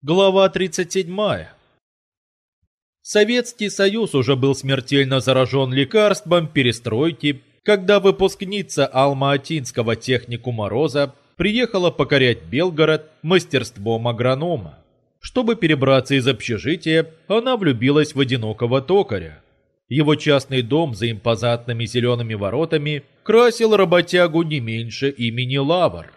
Глава 37. Советский Союз уже был смертельно заражен лекарством перестройки, когда выпускница Алма-Атинского техникума «Роза» приехала покорять Белгород мастерством агронома. Чтобы перебраться из общежития, она влюбилась в одинокого токаря. Его частный дом за импозантными зелеными воротами красил работягу не меньше имени Лавр.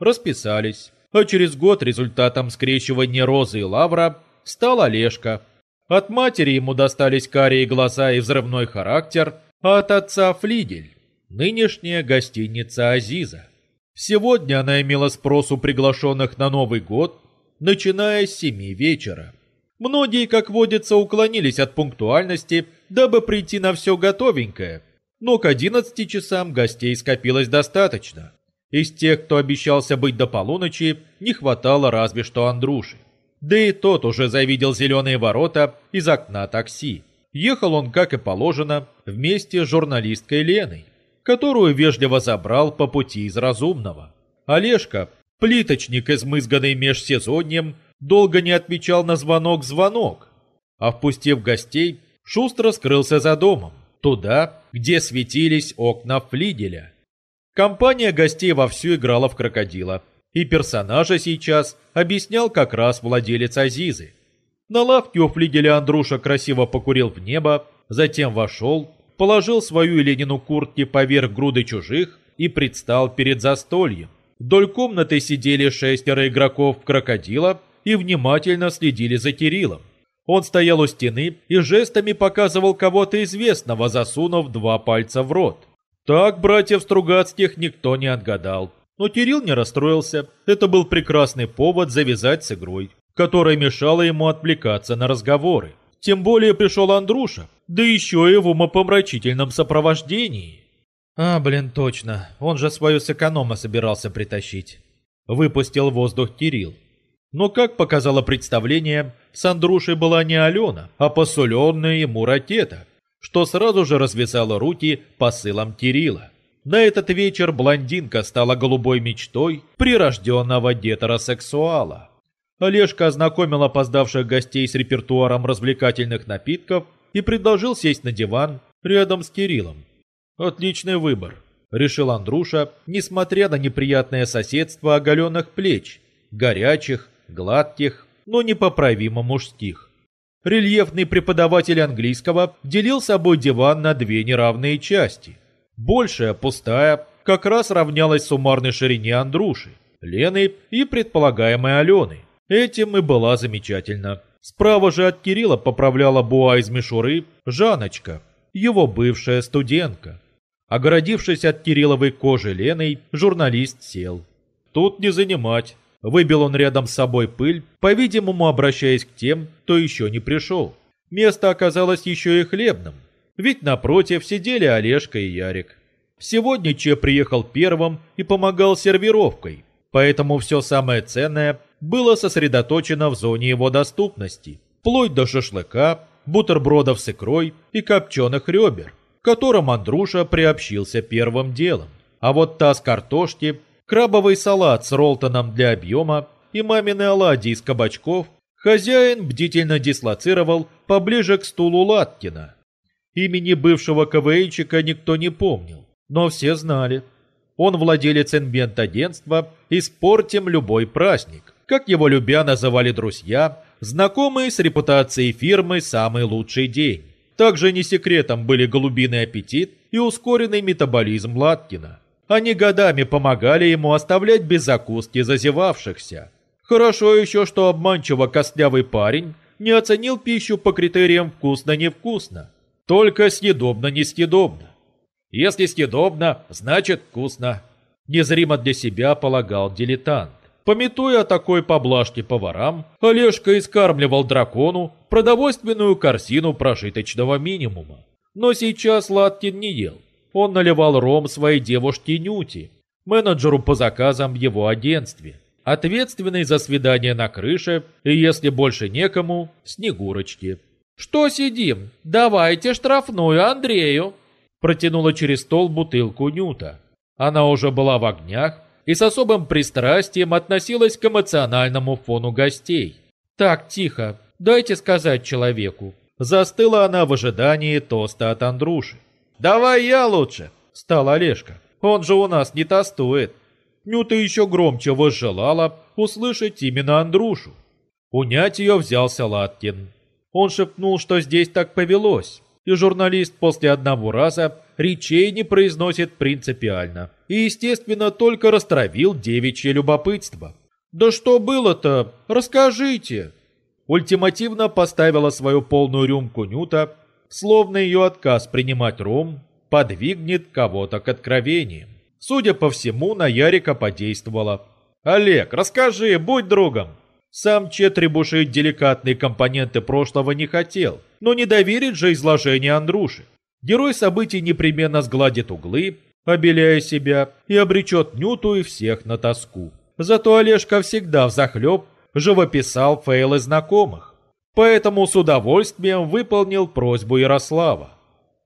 Расписались а через год результатом скрещивания розы и лавра стал Олежка. От матери ему достались карие глаза и взрывной характер, а от отца флигель, нынешняя гостиница Азиза. Сегодня она имела спрос у приглашенных на Новый год, начиная с семи вечера. Многие, как водится, уклонились от пунктуальности, дабы прийти на все готовенькое, но к одиннадцати часам гостей скопилось достаточно. Из тех, кто обещался быть до полуночи, не хватало разве что Андруши. Да и тот уже завидел зеленые ворота из окна такси. Ехал он, как и положено, вместе с журналисткой Леной, которую вежливо забрал по пути из разумного. Олежка, плиточник, измызганный межсезоньем, долго не отвечал на звонок-звонок, а впустив гостей, шустро скрылся за домом, туда, где светились окна флигеля. Компания гостей вовсю играла в крокодила, и персонажа сейчас объяснял как раз владелец Азизы. На лавке у флигеля Андруша красиво покурил в небо, затем вошел, положил свою Ленину куртки поверх груды чужих и предстал перед застольем. Вдоль комнаты сидели шестеро игроков крокодила и внимательно следили за Кириллом. Он стоял у стены и жестами показывал кого-то известного, засунув два пальца в рот. Так братьев Стругацких никто не отгадал. Но Кирилл не расстроился. Это был прекрасный повод завязать с игрой, которая мешала ему отвлекаться на разговоры. Тем более пришел Андруша, да еще и в умопомрачительном сопровождении. А, блин, точно, он же свою с эконома собирался притащить. Выпустил воздух Кирилл. Но, как показало представление, с Андрушей была не Алена, а посоленная ему ракета, что сразу же развязало руки посылом Кирилла. На этот вечер блондинка стала голубой мечтой прирожденного гетеросексуала. Олежка ознакомил опоздавших гостей с репертуаром развлекательных напитков и предложил сесть на диван рядом с Кириллом. «Отличный выбор», — решил Андруша, несмотря на неприятное соседство оголенных плеч, горячих, гладких, но непоправимо мужских. Рельефный преподаватель английского делил собой диван на две неравные части. Большая, пустая, как раз равнялась суммарной ширине Андруши, Лены и предполагаемой Алены. Этим и была замечательна. Справа же от Кирилла поправляла буа из мишуры Жаночка, его бывшая студентка. Огородившись от Кирилловой кожи Леной, журналист сел. Тут не занимать. Выбил он рядом с собой пыль, по-видимому, обращаясь к тем, кто еще не пришел. Место оказалось еще и хлебным, ведь напротив сидели Олежка и Ярик. Сегодня Че приехал первым и помогал сервировкой, поэтому все самое ценное было сосредоточено в зоне его доступности, вплоть до шашлыка, бутербродов с икрой и копченых ребер, к которым Андруша приобщился первым делом. А вот таз картошки крабовый салат с ролтоном для объема и мамины оладьи из кабачков хозяин бдительно дислоцировал поближе к стулу Латкина. Имени бывшего КВНчика никто не помнил, но все знали. Он владелец инвент-агентства «Испортим любой праздник», как его любя называли друзья, знакомые с репутацией фирмы «Самый лучший день». Также не секретом были голубиный аппетит и ускоренный метаболизм Латкина. Они годами помогали ему оставлять без закуски зазевавшихся. Хорошо еще, что обманчиво костлявый парень не оценил пищу по критериям «вкусно-невкусно». Только съедобно-несъедобно. Если съедобно, значит вкусно. Незримо для себя полагал дилетант. Пометуя о такой поблажке поварам, Олежка искармливал дракону продовольственную корзину прожиточного минимума. Но сейчас Латкин не ел. Он наливал ром своей девушке Нюти, менеджеру по заказам в его агентстве, ответственный за свидание на крыше и, если больше некому, Снегурочки. «Что сидим? Давайте штрафную Андрею!» Протянула через стол бутылку Нюта. Она уже была в огнях и с особым пристрастием относилась к эмоциональному фону гостей. Так, тихо, дайте сказать человеку. Застыла она в ожидании тоста от Андруши. «Давай я лучше!» – стал Олежка. «Он же у нас не тостует!» Нюта еще громче возжелала услышать именно Андрушу. Унять ее взялся Латкин. Он шепнул, что здесь так повелось, и журналист после одного раза речей не произносит принципиально. И, естественно, только растравил девичье любопытство. «Да что было-то? Расскажите!» Ультимативно поставила свою полную рюмку Нюта, словно ее отказ принимать ром подвигнет кого-то к откровениям. Судя по всему, на Ярика подействовало. «Олег, расскажи, будь другом!» Сам Че требушить деликатные компоненты прошлого не хотел, но не доверит же изложение Андруши. Герой событий непременно сгладит углы, обеляя себя, и обречет Нюту и всех на тоску. Зато Олежка всегда взахлеб живописал фейлы знакомых, поэтому с удовольствием выполнил просьбу Ярослава.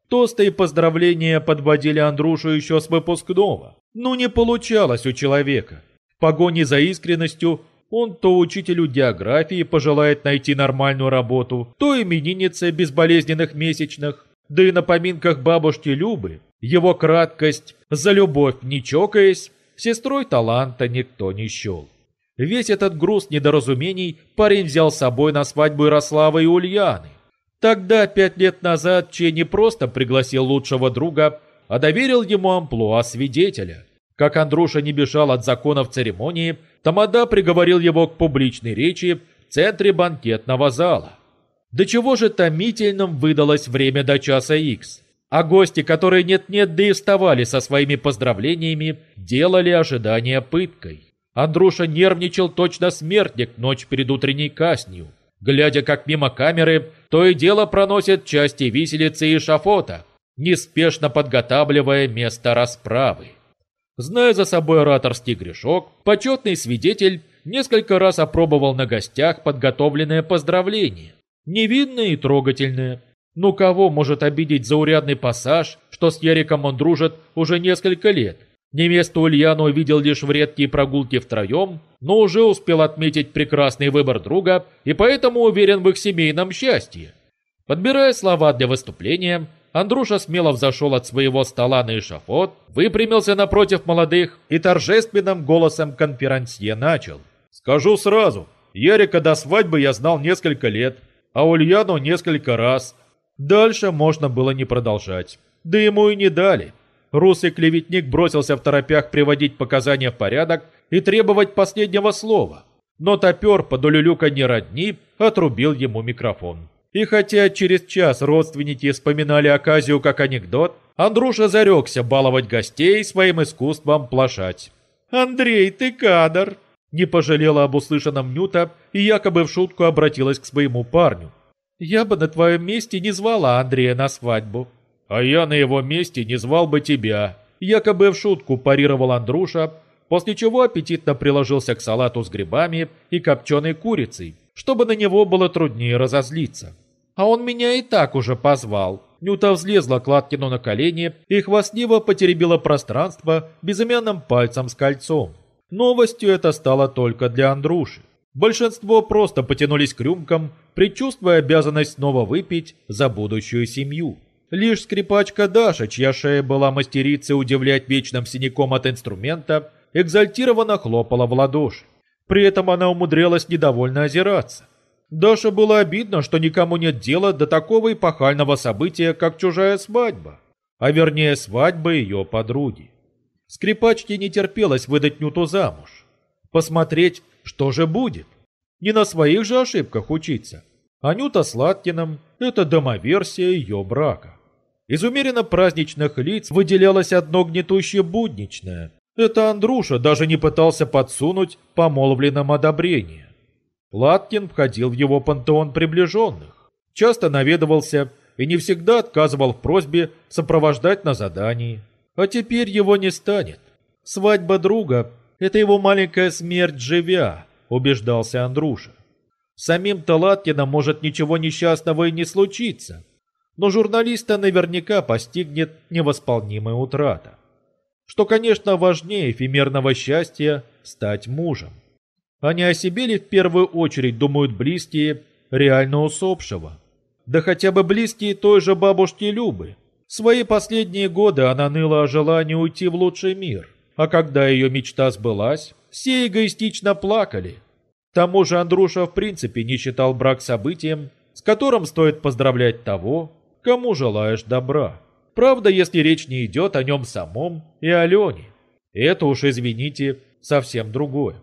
Тосты и поздравления подводили Андрюшу еще с выпускного, но не получалось у человека. В погоне за искренностью он то учителю географии пожелает найти нормальную работу, то имениннице безболезненных месячных, да и на поминках бабушки Любы его краткость «за любовь не чокаясь» сестрой таланта никто не счел. Весь этот груз недоразумений парень взял с собой на свадьбу Ярослава и Ульяны. Тогда, пять лет назад, Че не просто пригласил лучшего друга, а доверил ему амплуа свидетеля. Как Андруша не бежал от законов церемонии, Тамада приговорил его к публичной речи в центре банкетного зала. До чего же томительным выдалось время до часа икс. А гости, которые нет-нет, да и вставали со своими поздравлениями, делали ожидание пыткой. Андруша нервничал точно смертник ночь перед утренней казнью. Глядя, как мимо камеры, то и дело проносят части виселицы и шафота, неспешно подготавливая место расправы. Зная за собой ораторский грешок, почетный свидетель несколько раз опробовал на гостях подготовленное поздравление. Невинное и трогательное. Ну кого может обидеть заурядный пассаж, что с Яриком он дружит уже несколько лет? Невесту Ульяну увидел лишь в редкие прогулки втроем, но уже успел отметить прекрасный выбор друга и поэтому уверен в их семейном счастье. Подбирая слова для выступления, Андруша смело взошел от своего стола на эшафот, выпрямился напротив молодых и торжественным голосом конферансье начал. «Скажу сразу, Ярика до свадьбы я знал несколько лет, а Ульяну несколько раз. Дальше можно было не продолжать. Да ему и не дали. Русый клеветник бросился в торопях приводить показания в порядок и требовать последнего слова. Но топер под улюлюканье родни отрубил ему микрофон. И хотя через час родственники вспоминали оказию как анекдот, Андруша зарекся баловать гостей своим искусством плашать. «Андрей, ты кадр!» Не пожалела об услышанном Нюта и якобы в шутку обратилась к своему парню. «Я бы на твоем месте не звала Андрея на свадьбу». «А я на его месте не звал бы тебя», якобы в шутку парировал Андруша, после чего аппетитно приложился к салату с грибами и копченой курицей, чтобы на него было труднее разозлиться. «А он меня и так уже позвал». Нюта взлезла к Латкину на колени и хвастливо потеребила пространство безымянным пальцем с кольцом. Новостью это стало только для Андруши. Большинство просто потянулись к рюмкам, предчувствуя обязанность снова выпить за будущую семью. Лишь скрипачка Даша, чья шея была мастерицей удивлять вечным синяком от инструмента, экзальтированно хлопала в ладоши. При этом она умудрялась недовольно озираться. Даша было обидно, что никому нет дела до такого эпохального события, как чужая свадьба, а вернее свадьба ее подруги. Скрипачке не терпелось выдать Нюту замуж. Посмотреть, что же будет. Не на своих же ошибках учиться. Анюта с Латкиным – это домоверсия ее брака. Из умеренно праздничных лиц выделялось одно гнетущее будничное. Это Андруша даже не пытался подсунуть помолвленным одобрение. Латкин входил в его пантеон приближенных. Часто наведывался и не всегда отказывал в просьбе сопровождать на задании. А теперь его не станет. Свадьба друга – это его маленькая смерть живя, убеждался Андруша. Самим Талаткиным может ничего несчастного и не случиться, но журналиста наверняка постигнет невосполнимая утрата. Что, конечно, важнее эфемерного счастья – стать мужем. А не о себе ли в первую очередь думают близкие реально усопшего? Да хотя бы близкие той же бабушки Любы. В свои последние годы она ныла о желании уйти в лучший мир. А когда ее мечта сбылась, все эгоистично плакали. К тому же Андруша в принципе не считал брак событием, с которым стоит поздравлять того, кому желаешь добра. Правда, если речь не идет о нем самом и Алене. Это уж, извините, совсем другое.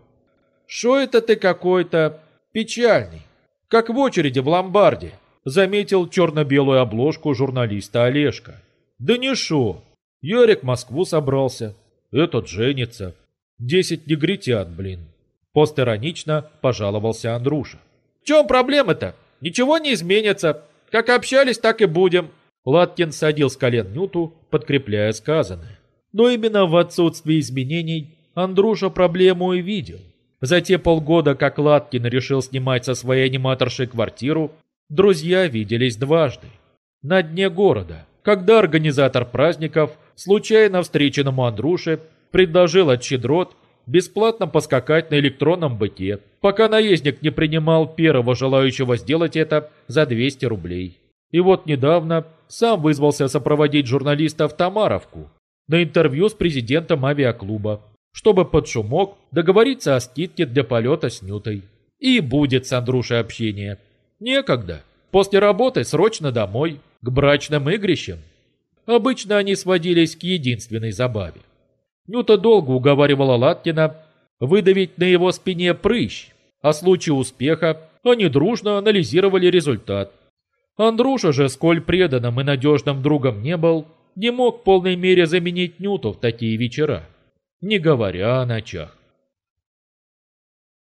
«Шо это ты какой-то печальный, как в очереди в ломбарде?» заметил черно-белую обложку журналиста Олежка. «Да не шо, Ярик в Москву собрался, этот женится. Десять негритян, блин». Постеронично пожаловался Андруша. «В чем проблема-то? Ничего не изменится. Как общались, так и будем». Латкин садил с колен Нюту, подкрепляя сказанное. Но именно в отсутствии изменений Андруша проблему и видел. За те полгода, как Латкин решил снимать со своей аниматоршей квартиру, друзья виделись дважды. На дне города, когда организатор праздников случайно встреченному Андруше предложил от щедрот бесплатно поскакать на электронном быке, пока наездник не принимал первого желающего сделать это за 200 рублей. И вот недавно сам вызвался сопроводить журналиста в Тамаровку на интервью с президентом авиаклуба, чтобы под шумок договориться о скидке для полета с Нютой. И будет с Андрушей общение. Некогда. После работы срочно домой, к брачным игрищам. Обычно они сводились к единственной забаве. Нюта долго уговаривала Латкина выдавить на его спине прыщ, а случае успеха они дружно анализировали результат. Андруша же, сколь преданным и надежным другом не был, не мог в полной мере заменить Нюту в такие вечера, не говоря о ночах.